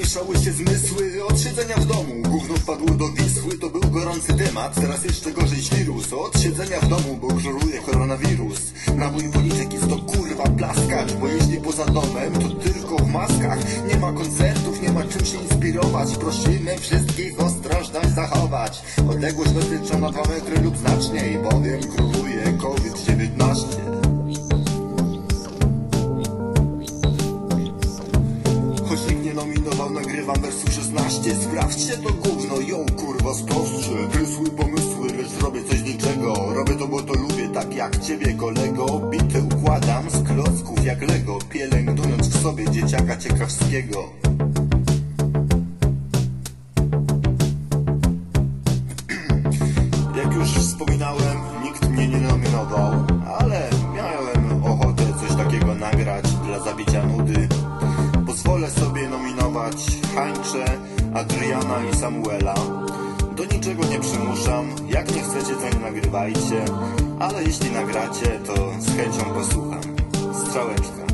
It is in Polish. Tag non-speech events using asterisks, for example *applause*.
pomieszały się zmysły. Od siedzenia w domu, gówno wpadło do Wisły. To był gorący temat, teraz jeszcze gorzej wirus. Od siedzenia w domu, bo żuruje koronawirus. Nabój polityki to kurwa plaskacz Bo jeśli poza domem, to tylko w maskach. Nie ma koncertów, nie ma czym się inspirować. Prosimy wszystkich ostrożność zachować. Odległość bezpieczna na 2 metry lub znaczniej Bowiem króluje COVID-19 nominował, nagrywam wersu 16 Sprawdźcie to gówno, ją kurwa sprostrzy Wysły pomysły, lecz zrobię coś niczego. Robię to, bo to lubię, tak jak ciebie kolego. Bity układam z klocków jak Lego. Pielęgnując w sobie dzieciaka ciekawskiego. *clears throat* Jak już wspominałem, nikt mnie nie nominował Adriana i Samuela. Do niczego nie przymuszam, jak nie chcecie to nie nagrywajcie. Ale jeśli nagracie, to z chęcią posłucham. Strzałeczka